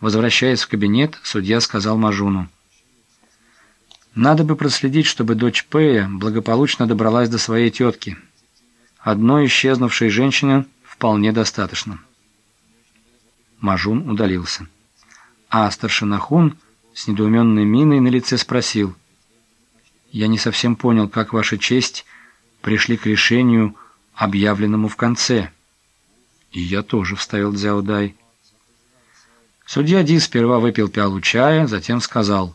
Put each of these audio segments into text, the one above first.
Возвращаясь в кабинет, судья сказал Мажуну. «Надо бы проследить, чтобы дочь Пэя благополучно добралась до своей тетки. Одной исчезнувшей женщины вполне достаточно». Мажун удалился. А старшина Хун с недоуменной миной на лице спросил. «Я не совсем понял, как ваша честь пришли к решению, объявленному в конце». «И я тоже», — вставил Дзяудай. Судья Ди сперва выпил пиалу чая, затем сказал.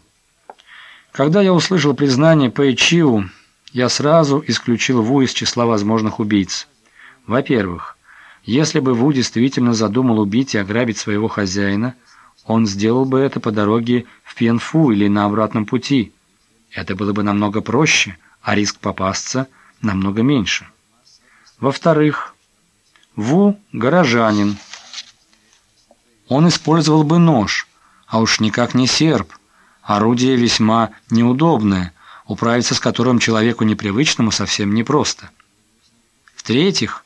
«Когда я услышал признание Пэй Чиу, я сразу исключил Ву из числа возможных убийц. Во-первых, если бы Ву действительно задумал убить и ограбить своего хозяина, он сделал бы это по дороге в Пьенфу или на обратном пути. Это было бы намного проще, а риск попасться намного меньше. Во-вторых, Ву – горожанин, он использовал бы нож, а уж никак не серп. Орудие весьма неудобное, управиться с которым человеку непривычному совсем непросто. В-третьих,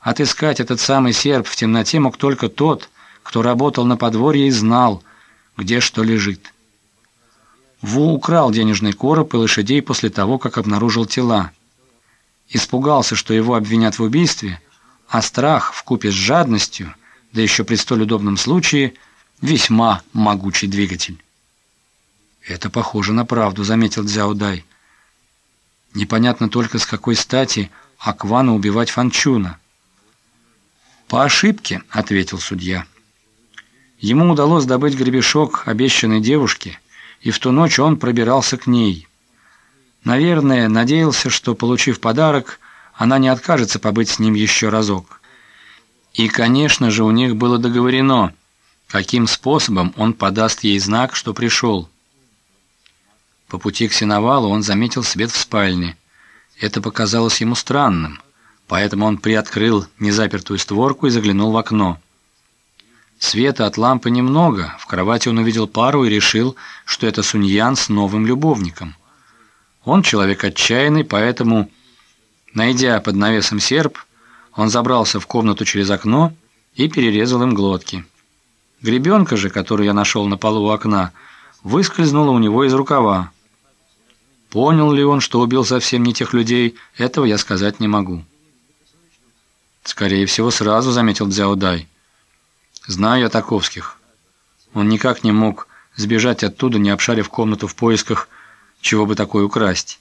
отыскать этот самый серп в темноте мог только тот, кто работал на подворье и знал, где что лежит. Ву украл денежный короб и лошадей после того, как обнаружил тела. Испугался, что его обвинят в убийстве, а страх вкупе с жадностью – да еще при столь удобном случае, весьма могучий двигатель. «Это похоже на правду», — заметил Дзяудай. «Непонятно только, с какой стати Аквана убивать Фанчуна». «По ошибке», — ответил судья. Ему удалось добыть гребешок обещанной девушки, и в ту ночь он пробирался к ней. Наверное, надеялся, что, получив подарок, она не откажется побыть с ним еще разок. И, конечно же, у них было договорено, каким способом он подаст ей знак, что пришел. По пути к сеновалу он заметил свет в спальне. Это показалось ему странным, поэтому он приоткрыл незапертую створку и заглянул в окно. Света от лампы немного, в кровати он увидел пару и решил, что это Суньян с новым любовником. Он человек отчаянный, поэтому, найдя под навесом серп, он забрался в комнату через окно и перерезал им глотки. Гребенка же, которую я нашел на полу у окна, выскользнула у него из рукава. Понял ли он, что убил совсем не тех людей, этого я сказать не могу. Скорее всего, сразу заметил Дзяудай. Знаю я таковских. Он никак не мог сбежать оттуда, не обшарив комнату в поисках, чего бы такое украсть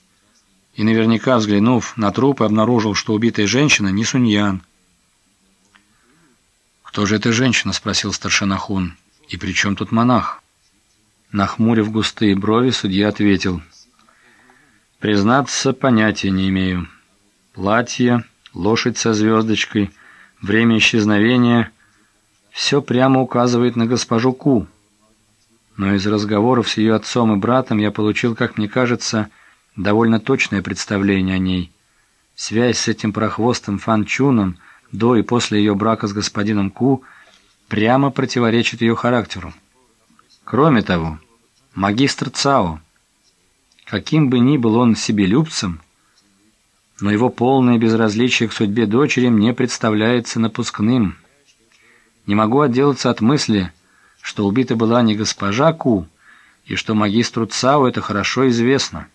и наверняка, взглянув на труп, обнаружил, что убитая женщина не Суньян. «Кто же эта женщина?» – спросил старшина Хун. «И при чем тут монах?» Нахмурив густые брови, судья ответил. «Признаться, понятия не имею. Платье, лошадь со звездочкой, время исчезновения – все прямо указывает на госпожу Ку. Но из разговоров с ее отцом и братом я получил, как мне кажется, – довольно точное представление о ней. Связь с этим прохвостом Фан Чуном до и после ее брака с господином Ку прямо противоречит ее характеру. Кроме того, магистр Цао, каким бы ни был он себелюбцем, но его полное безразличие к судьбе дочери мне представляется напускным. Не могу отделаться от мысли, что убита была не госпожа Ку, и что магистру Цао это хорошо известно.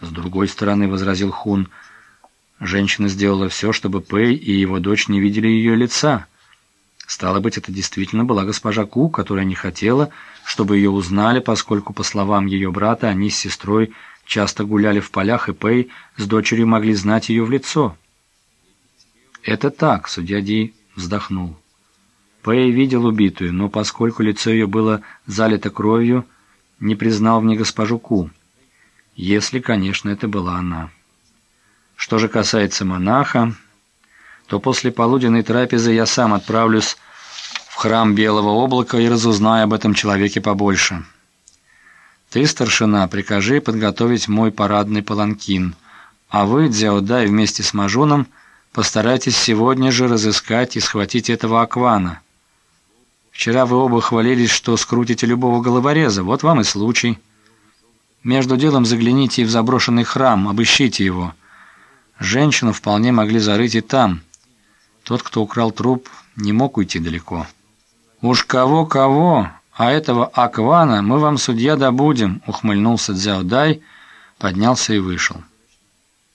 С другой стороны, возразил Хун, женщина сделала все, чтобы Пэй и его дочь не видели ее лица. Стало быть, это действительно была госпожа Ку, которая не хотела, чтобы ее узнали, поскольку, по словам ее брата, они с сестрой часто гуляли в полях, и Пэй с дочерью могли знать ее в лицо. «Это так», — судья Ди вздохнул. Пэй видел убитую, но поскольку лицо ее было залито кровью, не признал в ней госпожу Ку. Если, конечно, это была она. Что же касается монаха, то после полуденной трапезы я сам отправлюсь в храм Белого облака и разузнаю об этом человеке побольше. Ты, старшина, прикажи подготовить мой парадный паланкин, а вы, Дзяудай, вместе с Мажуном постарайтесь сегодня же разыскать и схватить этого Аквана. Вчера вы оба хвалились, что скрутите любого головореза, вот вам и случай». Между делом загляните и в заброшенный храм, обыщите его. Женщину вполне могли зарыть и там. Тот, кто украл труп, не мог уйти далеко». «Уж кого-кого, а этого Аквана мы вам, судья, добудем», — ухмыльнулся Цзяо Дай, поднялся и вышел.